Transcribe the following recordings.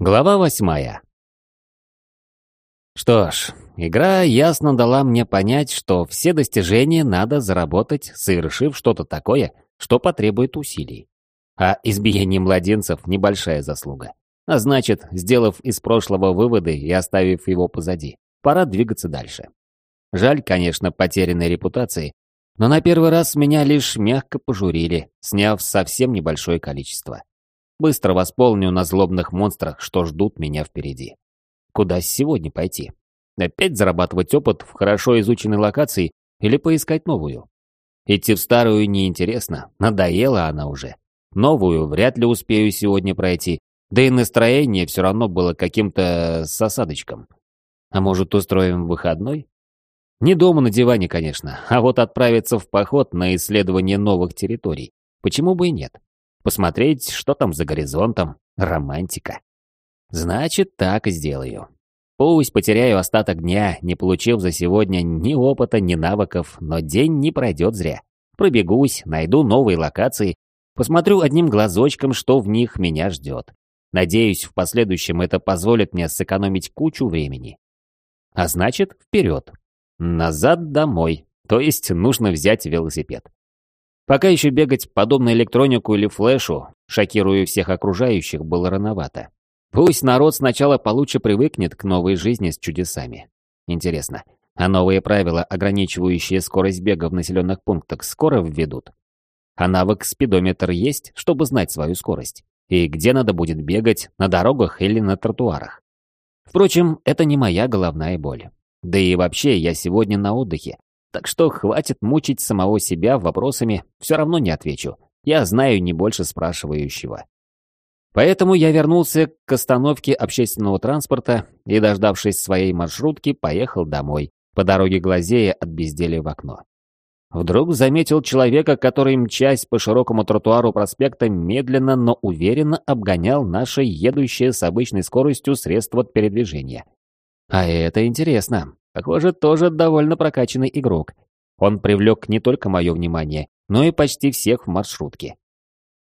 Глава восьмая. Что ж, игра ясно дала мне понять, что все достижения надо заработать, совершив что-то такое, что потребует усилий. А избиение младенцев – небольшая заслуга. А значит, сделав из прошлого выводы и оставив его позади, пора двигаться дальше. Жаль, конечно, потерянной репутации, но на первый раз меня лишь мягко пожурили, сняв совсем небольшое количество. Быстро восполню на злобных монстрах, что ждут меня впереди. Куда сегодня пойти? Опять зарабатывать опыт в хорошо изученной локации или поискать новую? Идти в старую неинтересно, надоела она уже. Новую вряд ли успею сегодня пройти, да и настроение все равно было каким-то с осадочком. А может, устроим выходной? Не дома на диване, конечно, а вот отправиться в поход на исследование новых территорий. Почему бы и нет? Посмотреть, что там за горизонтом. Романтика. Значит, так и сделаю. Пусть потеряю остаток дня, не получив за сегодня ни опыта, ни навыков, но день не пройдет зря. Пробегусь, найду новые локации, посмотрю одним глазочком, что в них меня ждет. Надеюсь, в последующем это позволит мне сэкономить кучу времени. А значит, вперед. Назад домой. То есть нужно взять велосипед. Пока еще бегать подобно электронику или флешу, шокируя всех окружающих, было рановато. Пусть народ сначала получше привыкнет к новой жизни с чудесами. Интересно, а новые правила, ограничивающие скорость бега в населенных пунктах, скоро введут? А навык спидометр есть, чтобы знать свою скорость? И где надо будет бегать, на дорогах или на тротуарах? Впрочем, это не моя головная боль. Да и вообще, я сегодня на отдыхе, так что хватит мучить самого себя вопросами, все равно не отвечу. Я знаю не больше спрашивающего. Поэтому я вернулся к остановке общественного транспорта и, дождавшись своей маршрутки, поехал домой, по дороге глазея от безделия в окно. Вдруг заметил человека, который, мчась по широкому тротуару проспекта, медленно, но уверенно обгонял наше едущее с обычной скоростью средство передвижения. А это интересно. Похоже, тоже довольно прокачанный игрок. Он привлек не только мое внимание, но и почти всех в маршрутке.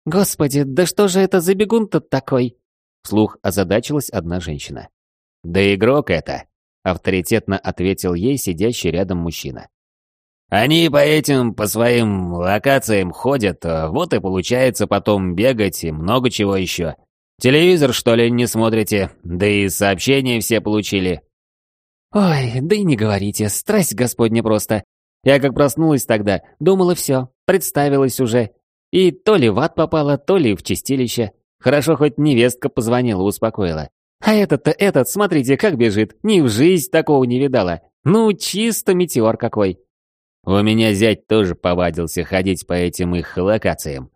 «Господи, да что же это за бегун-то такой?» Вслух озадачилась одна женщина. «Да игрок это», — авторитетно ответил ей сидящий рядом мужчина. «Они по этим, по своим локациям ходят, а вот и получается потом бегать и много чего еще. Телевизор, что ли, не смотрите? Да и сообщения все получили. Ой, да и не говорите, страсть господня просто. Я как проснулась тогда, думала все, представилась уже. И то ли в ад попала, то ли в чистилище. Хорошо, хоть невестка позвонила, успокоила. А этот-то этот, смотрите, как бежит. Ни в жизнь такого не видала. Ну, чисто метеор какой. У меня зять тоже повадился ходить по этим их локациям.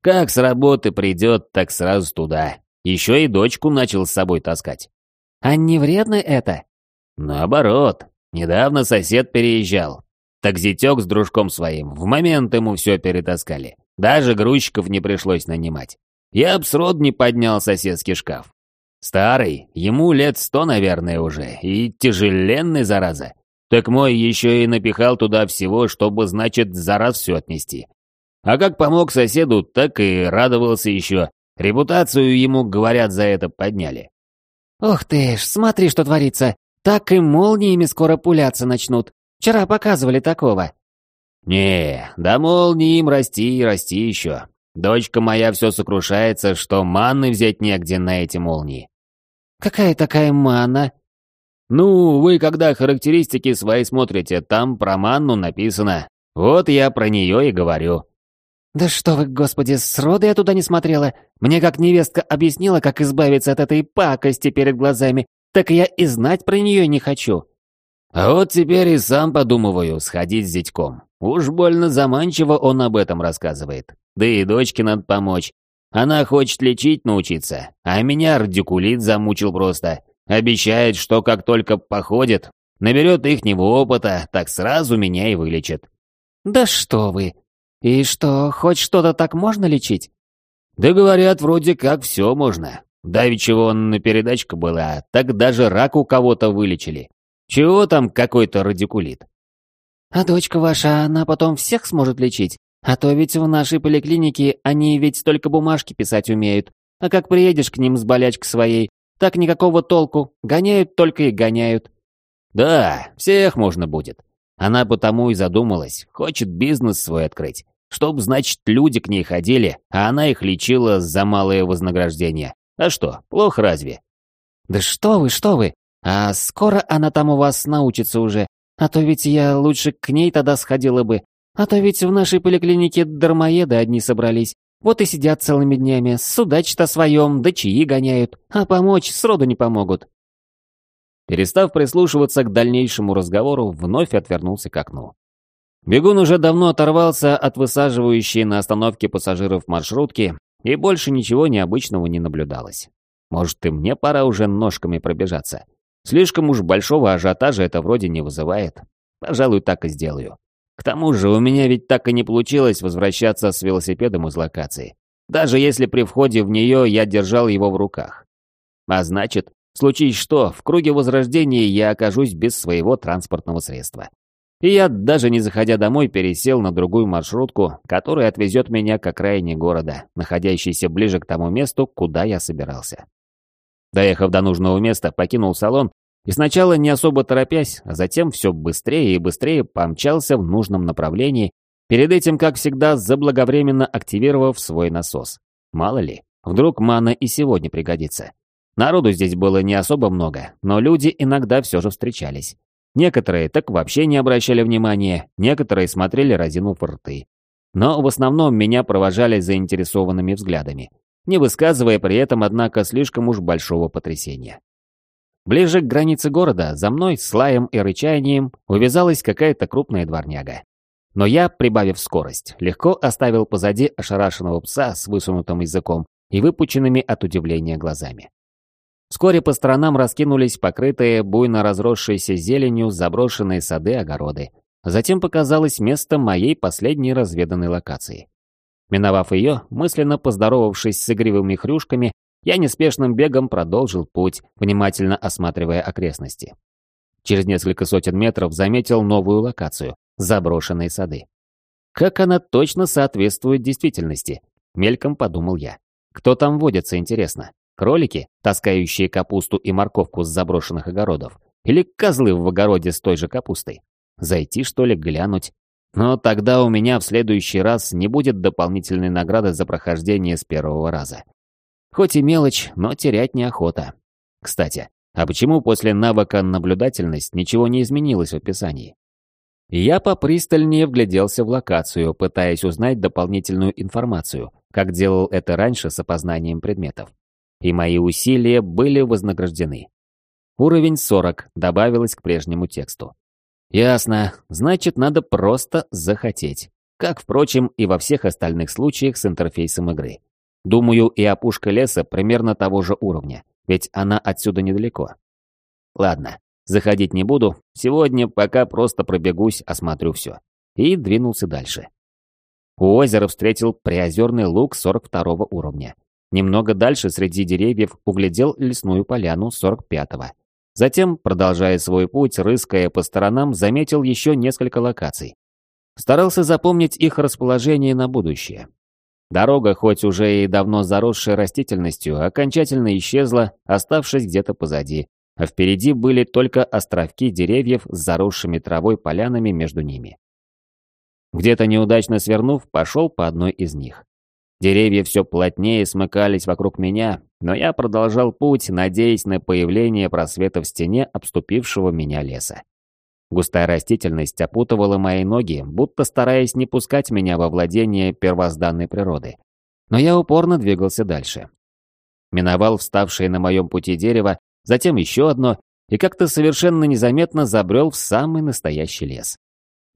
Как с работы придет, так сразу туда. Еще и дочку начал с собой таскать. А не вредно это? Наоборот, недавно сосед переезжал. Так зятек с дружком своим в момент ему все перетаскали. Даже грузчиков не пришлось нанимать. Я б срод не поднял соседский шкаф. Старый, ему лет сто, наверное, уже, и тяжеленный, зараза. Так мой еще и напихал туда всего, чтобы, значит, за раз все отнести. А как помог соседу, так и радовался еще. Репутацию ему, говорят, за это подняли. «Ух ты ж, смотри, что творится! Так и молниями скоро пуляться начнут. Вчера показывали такого». «Не, да молнии им расти и расти еще. Дочка моя все сокрушается, что манны взять негде на эти молнии». «Какая такая манна?» «Ну, вы когда характеристики свои смотрите, там про манну написано. Вот я про нее и говорю». «Да что вы, господи, сроду я туда не смотрела. Мне как невестка объяснила, как избавиться от этой пакости перед глазами, так я и знать про нее не хочу. А вот теперь и сам подумываю сходить с зятьком. Уж больно заманчиво он об этом рассказывает. Да и дочке надо помочь. Она хочет лечить научиться, а меня радикулит замучил просто. Обещает, что как только походит, наберет ихнего опыта, так сразу меня и вылечит. Да что вы! И что, хоть что-то так можно лечить? Да говорят, вроде как все можно. Давича вон на передачка была, так даже рак у кого-то вылечили. Чего там какой-то радикулит? А дочка ваша, она потом всех сможет лечить? А то ведь в нашей поликлинике они ведь только бумажки писать умеют. А как приедешь к ним с болячкой своей, Так никакого толку. Гоняют только и гоняют. Да, всех можно будет. Она потому и задумалась, хочет бизнес свой открыть. Чтоб, значит, люди к ней ходили, а она их лечила за малое вознаграждение. А что, плохо разве? Да что вы, что вы. А скоро она там у вас научится уже. А то ведь я лучше к ней тогда сходила бы. А то ведь в нашей поликлинике дармоеды одни собрались. Вот и сидят целыми днями, судачат своем, да чаи гоняют. А помочь сроду не помогут. Перестав прислушиваться к дальнейшему разговору, вновь отвернулся к окну. Бегун уже давно оторвался от высаживающей на остановке пассажиров маршрутки, и больше ничего необычного не наблюдалось. Может, и мне пора уже ножками пробежаться. Слишком уж большого ажиотажа это вроде не вызывает. Пожалуй, так и сделаю. К тому же у меня ведь так и не получилось возвращаться с велосипедом из локации. Даже если при входе в нее я держал его в руках. А значит, случись что, в круге возрождения я окажусь без своего транспортного средства. И я, даже не заходя домой, пересел на другую маршрутку, которая отвезет меня к окраине города, находящейся ближе к тому месту, куда я собирался. Доехав до нужного места, покинул салон и сначала не особо торопясь, а затем все быстрее и быстрее помчался в нужном направлении, перед этим, как всегда, заблаговременно активировав свой насос. Мало ли, вдруг мана и сегодня пригодится. Народу здесь было не особо много, но люди иногда все же встречались. Некоторые так вообще не обращали внимания, некоторые смотрели разинув рты. Но в основном меня провожали заинтересованными взглядами, не высказывая при этом, однако, слишком уж большого потрясения. Ближе к границе города за мной с лаем и рычанием увязалась какая-то крупная дворняга. Но я, прибавив скорость, легко оставил позади ошарашенного пса с высунутым языком и выпученными от удивления глазами. Вскоре по сторонам раскинулись покрытые буйно разросшейся зеленью заброшенные сады-огороды. Затем показалось место моей последней разведанной локации. Миновав ее, мысленно поздоровавшись с игривыми хрюшками, я неспешным бегом продолжил путь, внимательно осматривая окрестности. Через несколько сотен метров заметил новую локацию – заброшенные сады. Как она точно соответствует действительности? Мельком подумал я. Кто там водится, интересно? Кролики, таскающие капусту и морковку с заброшенных огородов? Или козлы в огороде с той же капустой? Зайти, что ли, глянуть? Но тогда у меня в следующий раз не будет дополнительной награды за прохождение с первого раза. Хоть и мелочь, но терять неохота. Кстати, а почему после навыка наблюдательность ничего не изменилось в описании? Я попристальнее вгляделся в локацию, пытаясь узнать дополнительную информацию, как делал это раньше с опознанием предметов и мои усилия были вознаграждены. Уровень 40 добавилось к прежнему тексту. Ясно, значит, надо просто захотеть. Как, впрочем, и во всех остальных случаях с интерфейсом игры. Думаю, и опушка леса примерно того же уровня, ведь она отсюда недалеко. Ладно, заходить не буду, сегодня пока просто пробегусь, осмотрю все. И двинулся дальше. У озера встретил приозерный луг 42 уровня. Немного дальше среди деревьев углядел лесную поляну 45-го. Затем, продолжая свой путь, рыская по сторонам, заметил еще несколько локаций. Старался запомнить их расположение на будущее. Дорога, хоть уже и давно заросшая растительностью, окончательно исчезла, оставшись где-то позади, а впереди были только островки деревьев с заросшими травой полянами между ними. Где-то неудачно свернув, пошел по одной из них. Деревья все плотнее смыкались вокруг меня, но я продолжал путь, надеясь на появление просвета в стене обступившего меня леса. Густая растительность опутывала мои ноги, будто стараясь не пускать меня во владение первозданной природы. Но я упорно двигался дальше. Миновал вставшее на моем пути дерево, затем еще одно, и как-то совершенно незаметно забрел в самый настоящий лес.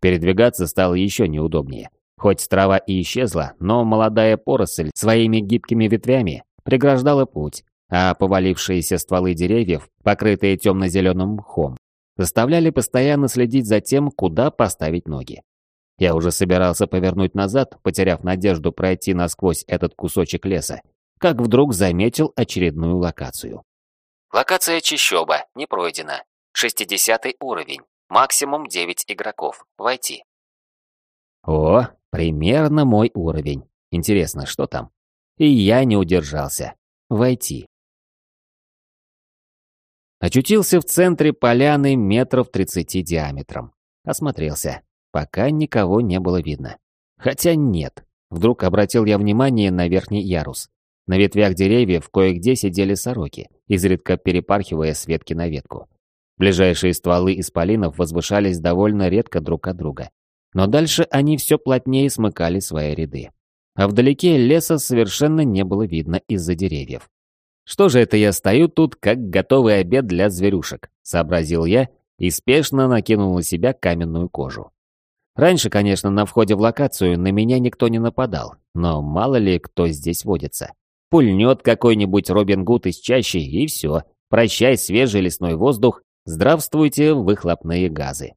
Передвигаться стало еще неудобнее. Хоть трава и исчезла, но молодая поросль своими гибкими ветвями преграждала путь, а повалившиеся стволы деревьев, покрытые темно-зеленым мхом, заставляли постоянно следить за тем, куда поставить ноги. Я уже собирался повернуть назад, потеряв надежду пройти насквозь этот кусочек леса, как вдруг заметил очередную локацию. Локация Чищоба, не пройдена. 60 уровень, максимум 9 игроков, войти. О, Примерно мой уровень. Интересно, что там? И я не удержался. Войти. Очутился в центре поляны метров тридцати диаметром. Осмотрелся. Пока никого не было видно. Хотя нет. Вдруг обратил я внимание на верхний ярус. На ветвях деревьев кое-где сидели сороки, изредка перепархивая с ветки на ветку. Ближайшие стволы исполинов возвышались довольно редко друг от друга. Но дальше они все плотнее смыкали свои ряды. А вдалеке леса совершенно не было видно из-за деревьев. «Что же это я стою тут, как готовый обед для зверюшек?» — сообразил я и спешно накинул на себя каменную кожу. Раньше, конечно, на входе в локацию на меня никто не нападал, но мало ли кто здесь водится. Пульнет какой-нибудь Робин Гуд из чащи, и все. Прощай свежий лесной воздух, здравствуйте выхлопные газы.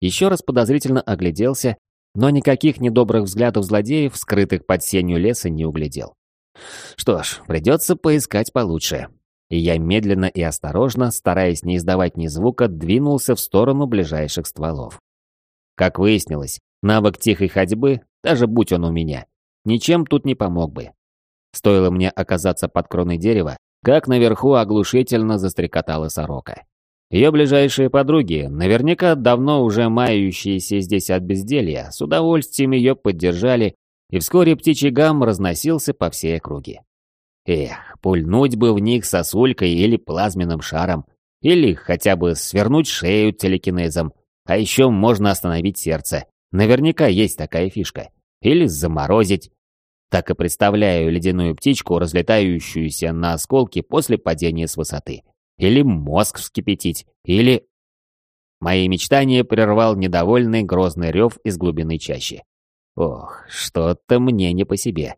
Еще раз подозрительно огляделся, но никаких недобрых взглядов злодеев, скрытых под сенью леса, не углядел. Что ж, придется поискать получше. И я медленно и осторожно, стараясь не издавать ни звука, двинулся в сторону ближайших стволов. Как выяснилось, навык тихой ходьбы, даже будь он у меня, ничем тут не помог бы. Стоило мне оказаться под кроной дерева, как наверху оглушительно застрекотала сорока. Ее ближайшие подруги, наверняка давно уже мающиеся здесь от безделья, с удовольствием ее поддержали, и вскоре птичий гам разносился по всей округе. Эх, пульнуть бы в них сосулькой или плазменным шаром, или хотя бы свернуть шею телекинезом, а еще можно остановить сердце. Наверняка есть такая фишка. Или заморозить. Так и представляю ледяную птичку, разлетающуюся на осколки после падения с высоты. Или мозг вскипятить. Или... Мои мечтания прервал недовольный грозный рев из глубины чащи. Ох, что-то мне не по себе.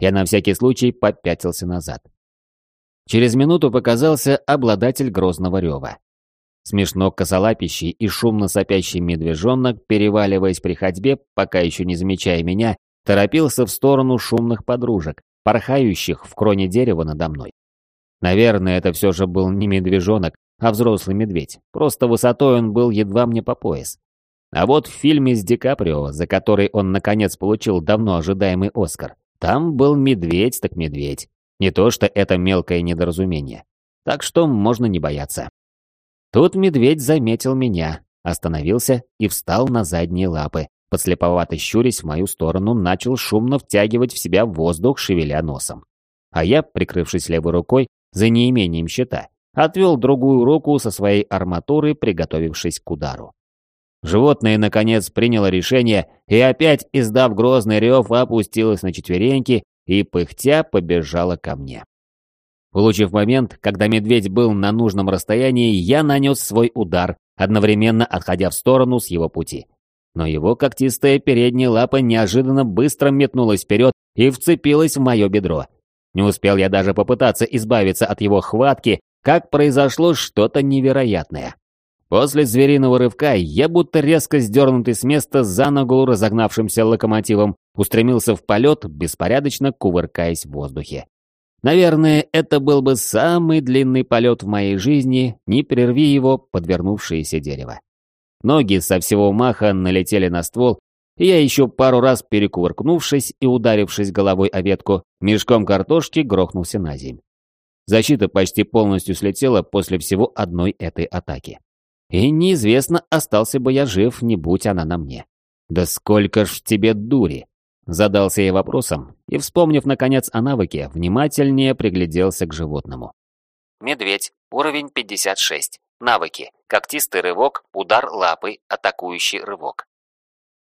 Я на всякий случай попятился назад. Через минуту показался обладатель грозного рева. Смешно косолапящий и шумно сопящий медвежонок, переваливаясь при ходьбе, пока еще не замечая меня, торопился в сторону шумных подружек, порхающих в кроне дерева надо мной. Наверное, это все же был не медвежонок, а взрослый медведь, просто высотой он был едва мне по пояс. А вот в фильме с Ди Каприо, за который он наконец получил давно ожидаемый Оскар, там был медведь так медведь. Не то что это мелкое недоразумение. Так что можно не бояться. Тут медведь заметил меня, остановился и встал на задние лапы. Подслеповато щурясь в мою сторону, начал шумно втягивать в себя воздух, шевеля носом. А я, прикрывшись левой рукой, за неимением щита, отвел другую руку со своей арматуры, приготовившись к удару. Животное, наконец, приняло решение и опять, издав грозный рев, опустилось на четвереньки и, пыхтя, побежало ко мне. Улучив момент, когда медведь был на нужном расстоянии, я нанес свой удар, одновременно отходя в сторону с его пути. Но его когтистая передняя лапа неожиданно быстро метнулась вперед и вцепилась в мое бедро. Не успел я даже попытаться избавиться от его хватки, как произошло что-то невероятное. После звериного рывка я, будто резко сдернутый с места за ногу разогнавшимся локомотивом, устремился в полет, беспорядочно кувыркаясь в воздухе. Наверное, это был бы самый длинный полет в моей жизни, не прерви его подвернувшееся дерево. Ноги со всего маха налетели на ствол, я еще пару раз перекувыркнувшись и ударившись головой о ветку, мешком картошки грохнулся на земь. Защита почти полностью слетела после всего одной этой атаки. И неизвестно, остался бы я жив, не будь она на мне. Да сколько ж тебе дури! Задался я вопросом и, вспомнив наконец о навыке, внимательнее пригляделся к животному. Медведь, уровень 56. Навыки. Когтистый рывок, удар лапой, атакующий рывок.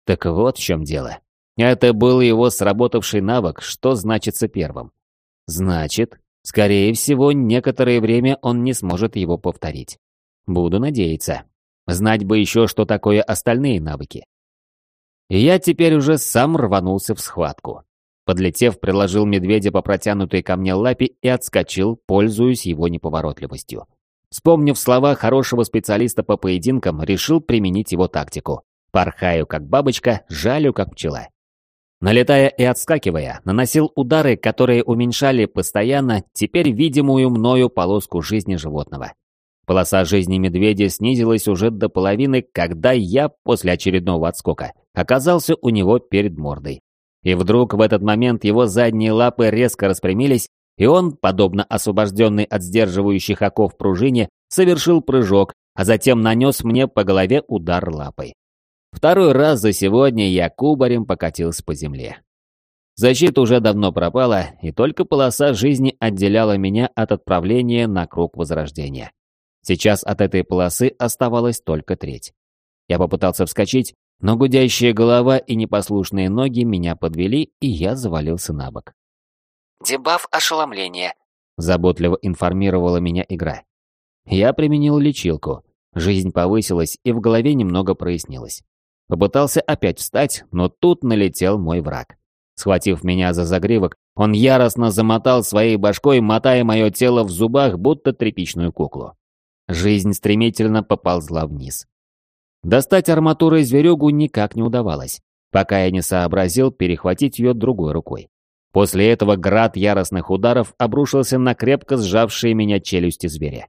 Так вот в чем дело. Это был его сработавший навык, что значится первым. Значит, скорее всего, некоторое время он не сможет его повторить. Буду надеяться. Знать бы еще, что такое остальные навыки. Я теперь уже сам рванулся в схватку. Подлетев, приложил медведя по протянутой ко мне лапе и отскочил, пользуясь его неповоротливостью. Вспомнив слова хорошего специалиста по поединкам, решил применить его тактику. Порхаю как бабочка, жалю как пчела. Налетая и отскакивая, наносил удары, которые уменьшали постоянно теперь видимую мною полоску жизни животного. Полоса жизни медведя снизилась уже до половины, когда я, после очередного отскока, оказался у него перед мордой. И вдруг в этот момент его задние лапы резко распрямились, и он, подобно освобожденной от сдерживающих оков пружине, совершил прыжок, а затем нанес мне по голове удар лапой. Второй раз за сегодня я кубарем покатился по земле. Защита уже давно пропала, и только полоса жизни отделяла меня от отправления на круг возрождения. Сейчас от этой полосы оставалась только треть. Я попытался вскочить, но гудящая голова и непослушные ноги меня подвели, и я завалился на бок. «Дебаф ошеломления», — заботливо информировала меня игра. Я применил лечилку. Жизнь повысилась, и в голове немного прояснилось. Попытался опять встать, но тут налетел мой враг. Схватив меня за загривок, он яростно замотал своей башкой, мотая мое тело в зубах, будто тряпичную куклу. Жизнь стремительно поползла вниз. Достать арматурой зверюгу никак не удавалось, пока я не сообразил перехватить ее другой рукой. После этого град яростных ударов обрушился на крепко сжавшие меня челюсти зверя.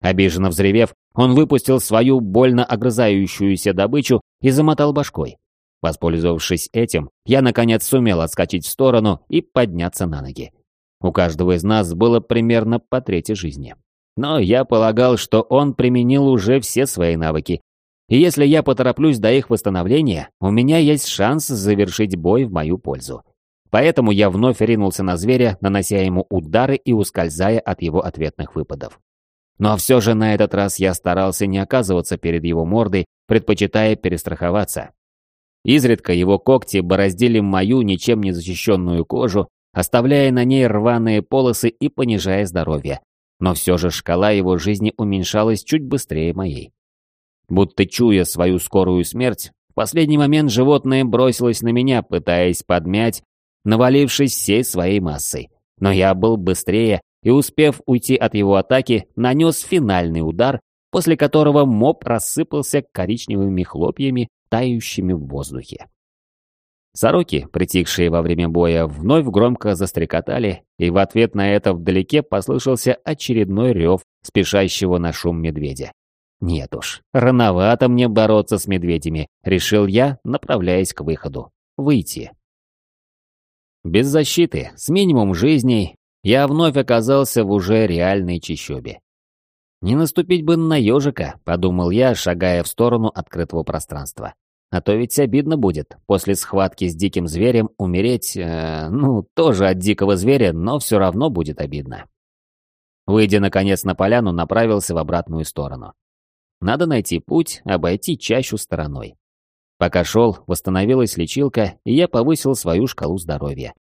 Обиженно взревев, он выпустил свою больно огрызающуюся добычу и замотал башкой. Воспользовавшись этим, я наконец сумел отскочить в сторону и подняться на ноги. У каждого из нас было примерно по трети жизни. Но я полагал, что он применил уже все свои навыки. И если я потороплюсь до их восстановления, у меня есть шанс завершить бой в мою пользу. Поэтому я вновь ринулся на зверя, нанося ему удары и ускользая от его ответных выпадов. Но все же на этот раз я старался не оказываться перед его мордой, предпочитая перестраховаться. Изредка его когти бороздили мою ничем не защищенную кожу, оставляя на ней рваные полосы и понижая здоровье. Но все же шкала его жизни уменьшалась чуть быстрее моей. Будто чуя свою скорую смерть, в последний момент животное бросилось на меня, пытаясь подмять, навалившись всей своей массой. Но я был быстрее и, успев уйти от его атаки, нанес финальный удар, после которого моб рассыпался коричневыми хлопьями тающими в воздухе. Сороки, притихшие во время боя, вновь громко застрекотали, и в ответ на это вдалеке послышался очередной рев спешащего на шум медведя. Нет уж, рановато мне бороться с медведями, решил я, направляясь к выходу. Выйти. Без защиты, с минимум жизней, я вновь оказался в уже реальной чащобе. Не наступить бы на ежика, подумал я, шагая в сторону открытого пространства. А то ведь обидно будет после схватки с диким зверем умереть, э, ну, тоже от дикого зверя, но все равно будет обидно. Выйдя, наконец, на поляну, направился в обратную сторону. Надо найти путь, обойти чащу стороной. Пока шел, восстановилась лечилка, и я повысил свою шкалу здоровья.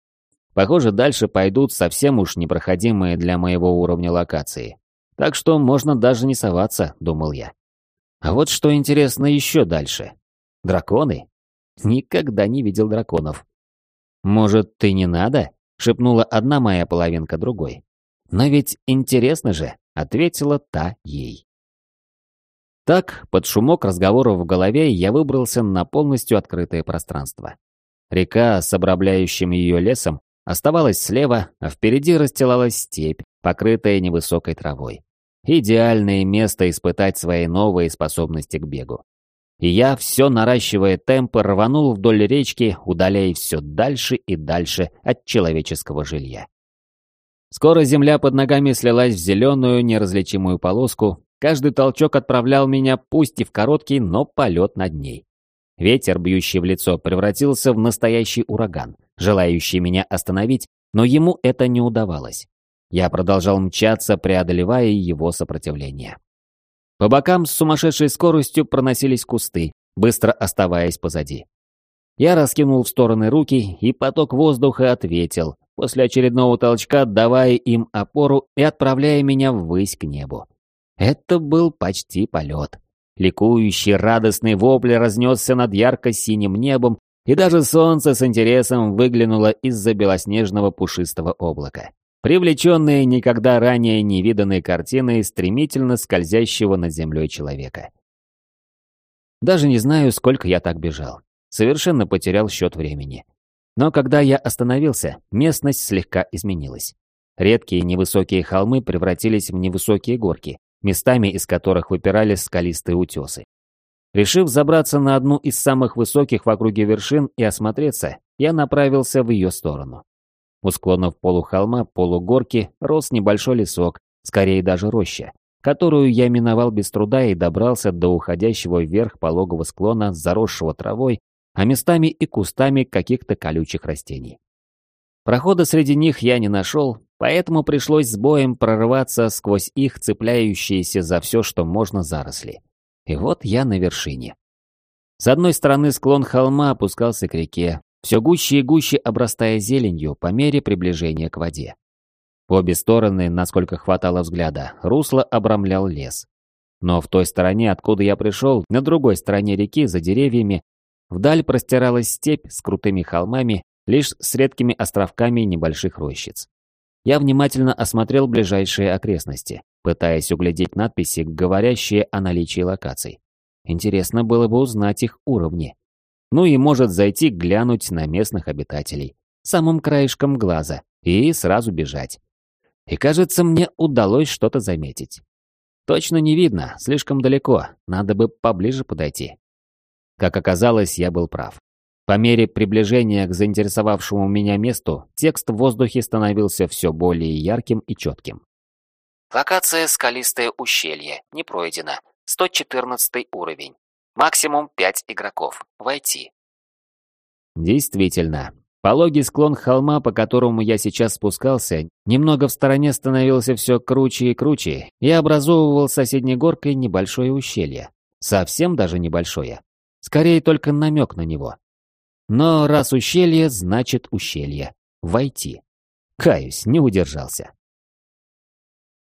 Похоже, дальше пойдут совсем уж непроходимые для моего уровня локации. Так что можно даже не соваться, думал я. А вот что интересно еще дальше. Драконы? Никогда не видел драконов. «Может, ты не надо?» — шепнула одна моя половинка другой. «Но ведь интересно же», — ответила та ей. Так, под шумок разговоров в голове, я выбрался на полностью открытое пространство. Река с обрамляющим ее лесом оставалась слева, а впереди расстилалась степь, покрытая невысокой травой. Идеальное место испытать свои новые способности к бегу и я, все наращивая темпы, рванул вдоль речки, удаляя все дальше и дальше от человеческого жилья. Скоро земля под ногами слилась в зеленую неразличимую полоску, каждый толчок отправлял меня, пусть и в короткий, но полет над ней. Ветер, бьющий в лицо, превратился в настоящий ураган, желающий меня остановить, но ему это не удавалось. Я продолжал мчаться, преодолевая его сопротивление. По бокам с сумасшедшей скоростью проносились кусты, быстро оставаясь позади. Я раскинул в стороны руки, и поток воздуха ответил, после очередного толчка давая им опору и отправляя меня ввысь к небу. Это был почти полет. Ликующий радостный вопль разнесся над ярко-синим небом, и даже солнце с интересом выглянуло из-за белоснежного пушистого облака привлеченные никогда ранее невиданной картиной стремительно скользящего над землей человека. Даже не знаю, сколько я так бежал. Совершенно потерял счет времени. Но когда я остановился, местность слегка изменилась. Редкие невысокие холмы превратились в невысокие горки, местами из которых выпирали скалистые утесы. Решив забраться на одну из самых высоких в округе вершин и осмотреться, я направился в ее сторону. У склонов полухолма, полугорки рос небольшой лесок, скорее даже роща, которую я миновал без труда и добрался до уходящего вверх пологого склона, заросшего травой, а местами и кустами каких-то колючих растений. Прохода среди них я не нашел, поэтому пришлось с боем прорываться сквозь их цепляющиеся за все, что можно заросли. И вот я на вершине. С одной стороны склон холма опускался к реке, все гуще и гуще обрастая зеленью по мере приближения к воде. По обе стороны, насколько хватало взгляда, русло обрамлял лес. Но в той стороне, откуда я пришел, на другой стороне реки, за деревьями, вдаль простиралась степь с крутыми холмами, лишь с редкими островками небольших рощиц. Я внимательно осмотрел ближайшие окрестности, пытаясь углядеть надписи, говорящие о наличии локаций. Интересно было бы узнать их уровни. Ну и может зайти глянуть на местных обитателей, самым краешком глаза, и сразу бежать. И кажется, мне удалось что-то заметить. Точно не видно, слишком далеко, надо бы поближе подойти. Как оказалось, я был прав. По мере приближения к заинтересовавшему меня месту, текст в воздухе становился все более ярким и четким. Локация «Скалистое ущелье» не пройдена. 114 уровень. Максимум 5 игроков. Войти. Действительно. Пологий склон холма, по которому я сейчас спускался, немного в стороне становился все круче и круче и образовывал соседней горкой небольшое ущелье. Совсем даже небольшое. Скорее только намек на него. Но раз ущелье, значит ущелье. Войти. Каюсь, не удержался.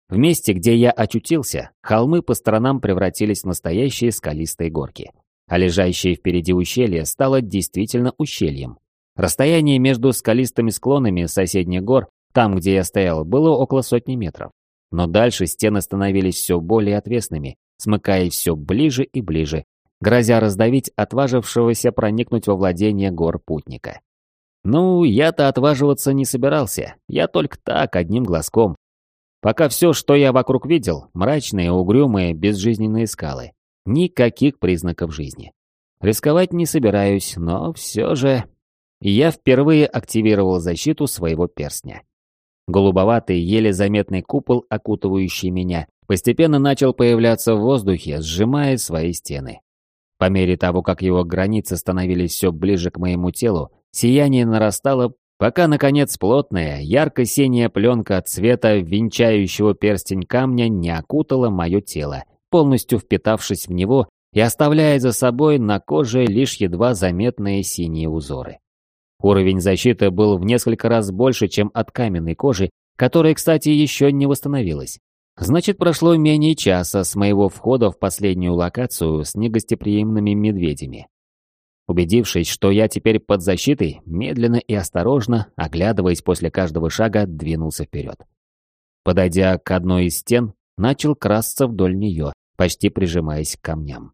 В месте, где я очутился, холмы по сторонам превратились в настоящие скалистые горки. А лежащее впереди ущелье стало действительно ущельем. Расстояние между скалистыми склонами соседних гор, там, где я стоял, было около сотни метров. Но дальше стены становились все более отвесными, смыкаясь все ближе и ближе, грозя раздавить отважившегося проникнуть во владение гор путника. Ну, я-то отваживаться не собирался, я только так, одним глазком, Пока все, что я вокруг видел, мрачные, угрюмые, безжизненные скалы. Никаких признаков жизни. Рисковать не собираюсь, но все же... Я впервые активировал защиту своего перстня. Голубоватый, еле заметный купол, окутывающий меня, постепенно начал появляться в воздухе, сжимая свои стены. По мере того, как его границы становились все ближе к моему телу, сияние нарастало, пока, наконец, плотная, ярко-синяя пленка цвета венчающего перстень камня не окутала мое тело, полностью впитавшись в него и оставляя за собой на коже лишь едва заметные синие узоры. Уровень защиты был в несколько раз больше, чем от каменной кожи, которая, кстати, еще не восстановилась. Значит, прошло менее часа с моего входа в последнюю локацию с негостеприимными медведями. Убедившись, что я теперь под защитой, медленно и осторожно, оглядываясь после каждого шага, двинулся вперед. Подойдя к одной из стен, начал красться вдоль нее, почти прижимаясь к камням.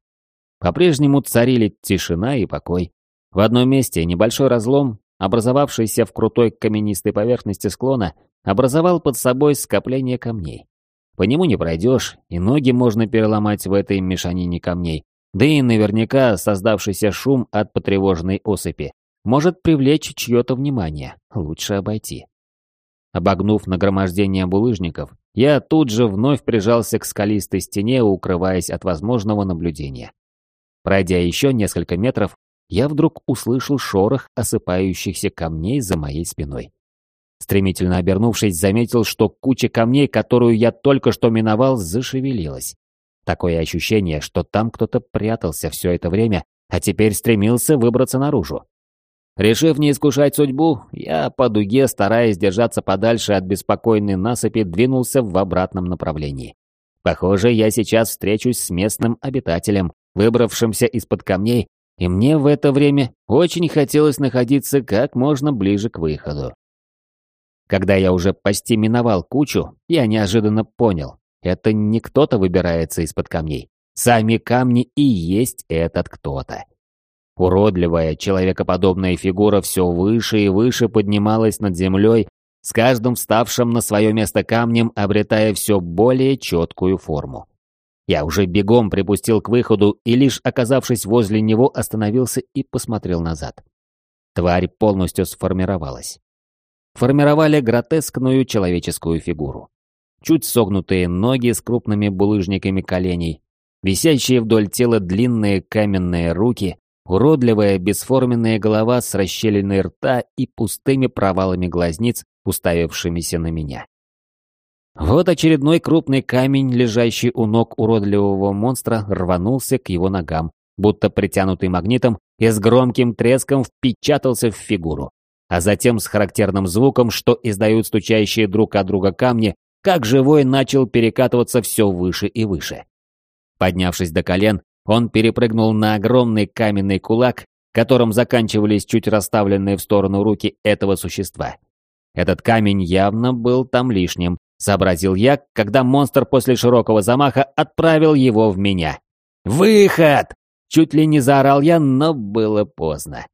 По-прежнему царили тишина и покой. В одном месте небольшой разлом, образовавшийся в крутой каменистой поверхности склона, образовал под собой скопление камней. По нему не пройдешь, и ноги можно переломать в этой мешанине камней, да и наверняка создавшийся шум от потревоженной осыпи может привлечь чье-то внимание, лучше обойти. Обогнув нагромождение булыжников, я тут же вновь прижался к скалистой стене, укрываясь от возможного наблюдения. Пройдя еще несколько метров, я вдруг услышал шорох осыпающихся камней за моей спиной. Стремительно обернувшись, заметил, что куча камней, которую я только что миновал, зашевелилась. Такое ощущение, что там кто-то прятался все это время, а теперь стремился выбраться наружу. Решив не искушать судьбу, я по дуге, стараясь держаться подальше от беспокойной насыпи, двинулся в обратном направлении. Похоже, я сейчас встречусь с местным обитателем, выбравшимся из-под камней, и мне в это время очень хотелось находиться как можно ближе к выходу. Когда я уже почти миновал кучу, я неожиданно понял, это не кто-то выбирается из-под камней. Сами камни и есть этот кто-то. Уродливая, человекоподобная фигура все выше и выше поднималась над землей, с каждым вставшим на свое место камнем, обретая все более четкую форму. Я уже бегом припустил к выходу и лишь оказавшись возле него остановился и посмотрел назад. Тварь полностью сформировалась. Формировали гротескную человеческую фигуру. Чуть согнутые ноги с крупными булыжниками коленей, висящие вдоль тела длинные каменные руки, уродливая бесформенная голова с расщелиной рта и пустыми провалами глазниц, уставившимися на меня. Вот очередной крупный камень, лежащий у ног уродливого монстра, рванулся к его ногам, будто притянутый магнитом, и с громким треском впечатался в фигуру. А затем с характерным звуком, что издают стучащие друг от друга камни, как живой начал перекатываться все выше и выше. Поднявшись до колен, он перепрыгнул на огромный каменный кулак, которым заканчивались чуть расставленные в сторону руки этого существа. Этот камень явно был там лишним, сообразил я, когда монстр после широкого замаха отправил его в меня. «Выход!» Чуть ли не заорал я, но было поздно.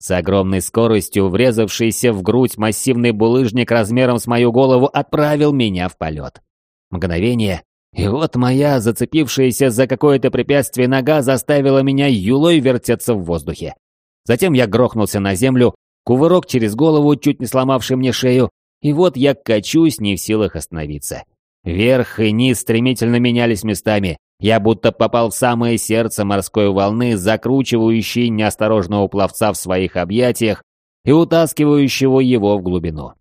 С огромной скоростью врезавшийся в грудь массивный булыжник размером с мою голову отправил меня в полет. Мгновение, и вот моя зацепившаяся за какое-то препятствие нога заставила меня юлой вертеться в воздухе. Затем я грохнулся на землю, кувырок через голову, чуть не сломавший мне шею, и вот я качусь, не в силах остановиться. Верх и низ стремительно менялись местами. Я будто попал в самое сердце морской волны, закручивающей неосторожного пловца в своих объятиях и утаскивающего его в глубину.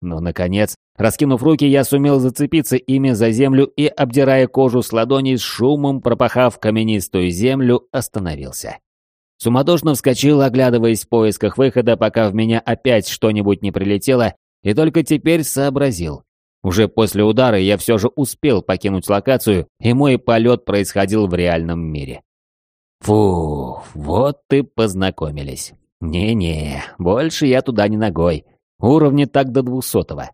Но, наконец, раскинув руки, я сумел зацепиться ими за землю и, обдирая кожу с ладоней, с шумом пропахав каменистую землю, остановился. Суматошно вскочил, оглядываясь в поисках выхода, пока в меня опять что-нибудь не прилетело, и только теперь сообразил. Уже после удара я все же успел покинуть локацию, и мой полет происходил в реальном мире. Фу, вот и познакомились. Не-не, больше я туда не ногой. Уровни так до двухсотого.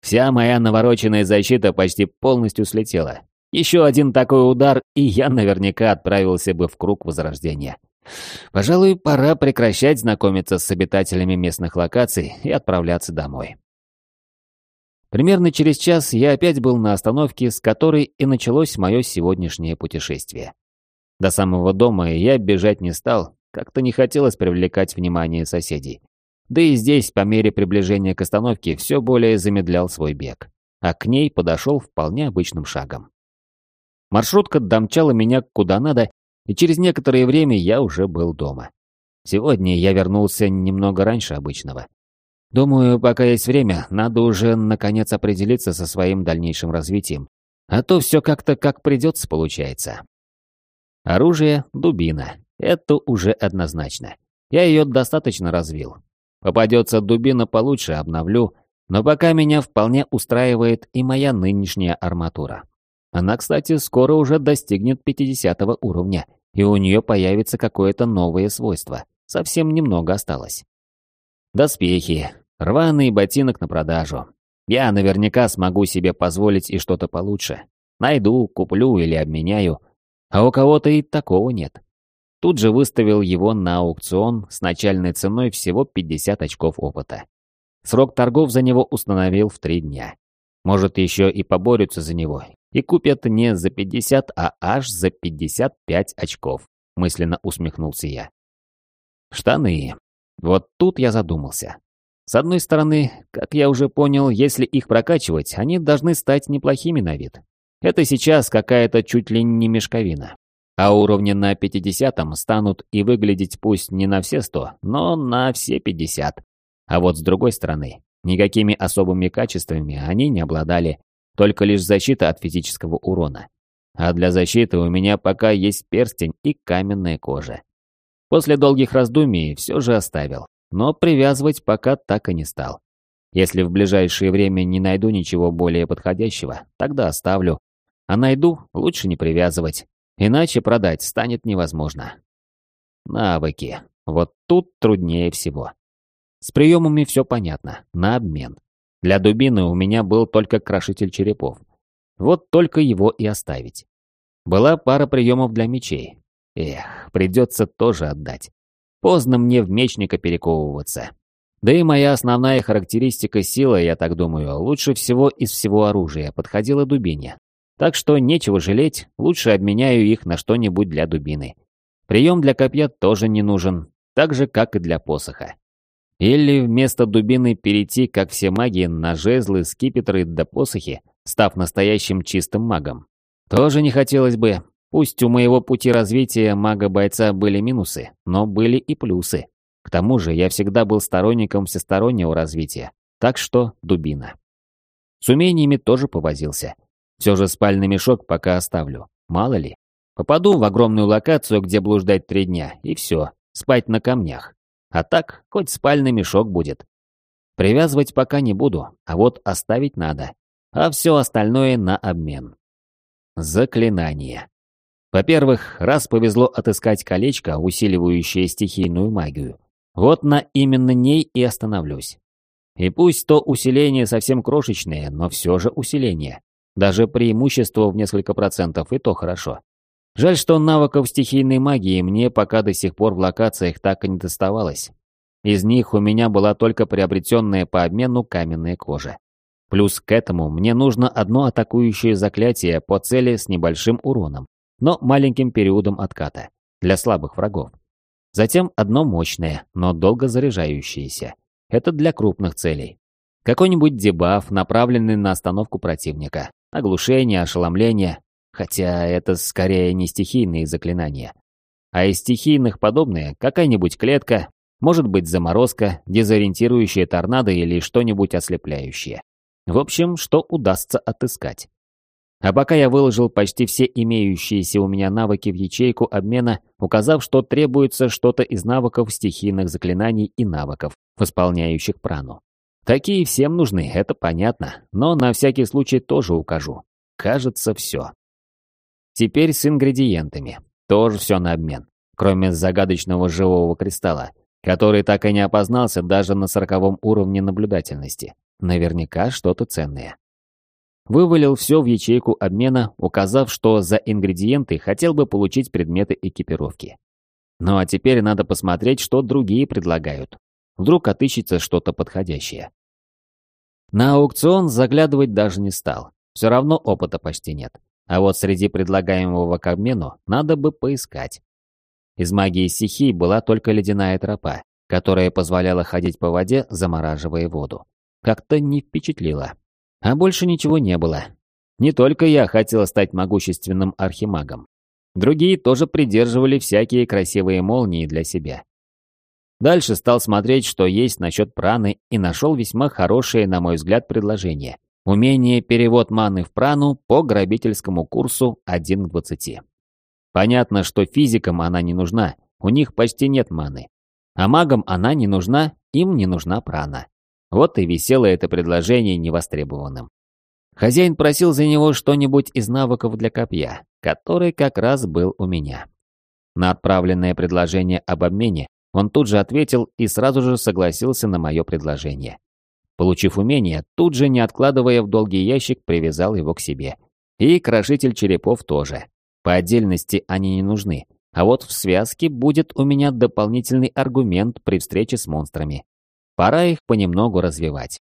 Вся моя навороченная защита почти полностью слетела. Еще один такой удар, и я наверняка отправился бы в круг возрождения. Пожалуй, пора прекращать знакомиться с обитателями местных локаций и отправляться домой. Примерно через час я опять был на остановке, с которой и началось мое сегодняшнее путешествие. До самого дома я бежать не стал, как-то не хотелось привлекать внимание соседей. Да и здесь, по мере приближения к остановке, все более замедлял свой бег, а к ней подошел вполне обычным шагом. Маршрутка домчала меня куда надо, и через некоторое время я уже был дома. Сегодня я вернулся немного раньше обычного. Думаю, пока есть время, надо уже наконец определиться со своим дальнейшим развитием. А то все как-то как придется получается. Оружие — дубина. Это уже однозначно. Я ее достаточно развил. Попадется дубина получше, обновлю. Но пока меня вполне устраивает и моя нынешняя арматура. Она, кстати, скоро уже достигнет 50 уровня, и у нее появится какое-то новое свойство. Совсем немного осталось. Доспехи, рваный ботинок на продажу. Я наверняка смогу себе позволить и что-то получше. Найду, куплю или обменяю. А у кого-то и такого нет. Тут же выставил его на аукцион с начальной ценой всего 50 очков опыта. Срок торгов за него установил в три дня. Может, еще и поборются за него. И купят не за 50, а аж за 55 очков. Мысленно усмехнулся я. Штаны. Вот тут я задумался. С одной стороны, как я уже понял, если их прокачивать, они должны стать неплохими на вид. Это сейчас какая-то чуть ли не мешковина. А уровни на 50-м станут и выглядеть пусть не на все 100, но на все 50. А вот с другой стороны, никакими особыми качествами они не обладали, только лишь защита от физического урона. А для защиты у меня пока есть перстень и каменная кожа. После долгих раздумий все же оставил, но привязывать пока так и не стал. Если в ближайшее время не найду ничего более подходящего, тогда оставлю. А найду, лучше не привязывать, иначе продать станет невозможно. Навыки. Вот тут труднее всего. С приемами все понятно, на обмен. Для дубины у меня был только крошитель черепов. Вот только его и оставить. Была пара приемов для мечей, Эх, придется тоже отдать. Поздно мне в мечника перековываться. Да и моя основная характеристика силы, я так думаю, лучше всего из всего оружия подходила дубине. Так что нечего жалеть, лучше обменяю их на что-нибудь для дубины. Прием для копья тоже не нужен, так же, как и для посоха. Или вместо дубины перейти, как все маги, на жезлы, скипетры да посохи, став настоящим чистым магом. Тоже не хотелось бы. Пусть у моего пути развития мага-бойца были минусы, но были и плюсы. К тому же я всегда был сторонником всестороннего развития, так что дубина. С умениями тоже повозился. Все же спальный мешок пока оставлю, мало ли. Попаду в огромную локацию, где блуждать три дня, и все, спать на камнях. А так, хоть спальный мешок будет. Привязывать пока не буду, а вот оставить надо. А все остальное на обмен. Заклинание. Во-первых, раз повезло отыскать колечко, усиливающее стихийную магию. Вот на именно ней и остановлюсь. И пусть то усиление совсем крошечное, но все же усиление. Даже преимущество в несколько процентов и то хорошо. Жаль, что навыков стихийной магии мне пока до сих пор в локациях так и не доставалось. Из них у меня была только приобретенная по обмену каменная кожа. Плюс к этому мне нужно одно атакующее заклятие по цели с небольшим уроном, но маленьким периодом отката, для слабых врагов. Затем одно мощное, но долго заряжающееся. Это для крупных целей. Какой-нибудь дебаф, направленный на остановку противника. Оглушение, ошеломление, Хотя это скорее не стихийные заклинания. А из стихийных подобные какая-нибудь клетка, может быть заморозка, дезориентирующая торнадо или что-нибудь ослепляющее. В общем, что удастся отыскать. А пока я выложил почти все имеющиеся у меня навыки в ячейку обмена, указав, что требуется что-то из навыков стихийных заклинаний и навыков, восполняющих прану. Такие всем нужны, это понятно, но на всякий случай тоже укажу. Кажется, все. Теперь с ингредиентами. Тоже все на обмен. Кроме загадочного живого кристалла, который так и не опознался даже на сороковом уровне наблюдательности. Наверняка что-то ценное. Вывалил все в ячейку обмена, указав, что за ингредиенты хотел бы получить предметы экипировки. Ну а теперь надо посмотреть, что другие предлагают. Вдруг отыщется что-то подходящее. На аукцион заглядывать даже не стал. Все равно опыта почти нет. А вот среди предлагаемого к обмену надо бы поискать. Из магии стихий была только ледяная тропа, которая позволяла ходить по воде, замораживая воду. Как-то не впечатлило. А больше ничего не было. Не только я хотел стать могущественным архимагом. Другие тоже придерживали всякие красивые молнии для себя. Дальше стал смотреть, что есть насчет праны, и нашел весьма хорошее, на мой взгляд, предложение. Умение перевод маны в прану по грабительскому курсу 1 к 20. Понятно, что физикам она не нужна, у них почти нет маны. А магам она не нужна, им не нужна прана. Вот и висело это предложение невостребованным. Хозяин просил за него что-нибудь из навыков для копья, который как раз был у меня. На отправленное предложение об обмене он тут же ответил и сразу же согласился на мое предложение. Получив умение, тут же, не откладывая в долгий ящик, привязал его к себе. И крошитель черепов тоже. По отдельности они не нужны. А вот в связке будет у меня дополнительный аргумент при встрече с монстрами. Пора их понемногу развивать.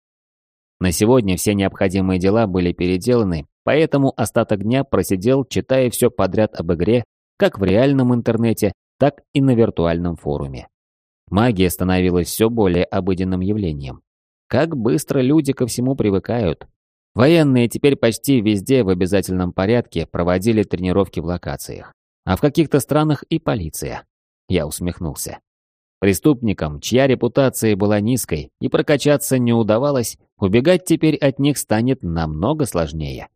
На сегодня все необходимые дела были переделаны, поэтому остаток дня просидел, читая все подряд об игре, как в реальном интернете, так и на виртуальном форуме. Магия становилась все более обыденным явлением. Как быстро люди ко всему привыкают. Военные теперь почти везде в обязательном порядке проводили тренировки в локациях. А в каких-то странах и полиция. Я усмехнулся. Преступникам, чья репутация была низкой и прокачаться не удавалось, убегать теперь от них станет намного сложнее.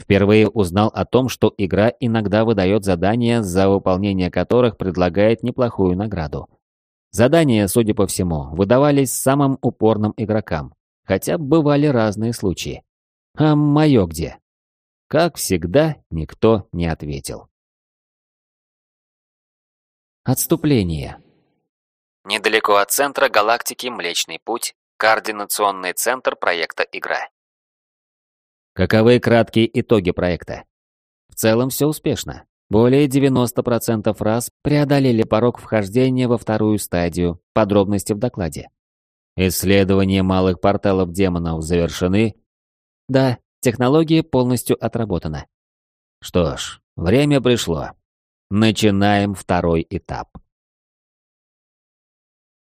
Впервые узнал о том, что игра иногда выдает задания, за выполнение которых предлагает неплохую награду. Задания, судя по всему, выдавались самым упорным игрокам, хотя бывали разные случаи. А мое где? Как всегда, никто не ответил. Отступление. Недалеко от центра галактики Млечный Путь, координационный центр проекта «Игра». Каковы краткие итоги проекта? В целом все успешно. Более 90% раз преодолели порог вхождения во вторую стадию, подробности в докладе. Исследования малых порталов демонов завершены? Да, технология полностью отработана. Что ж, время пришло. Начинаем второй этап.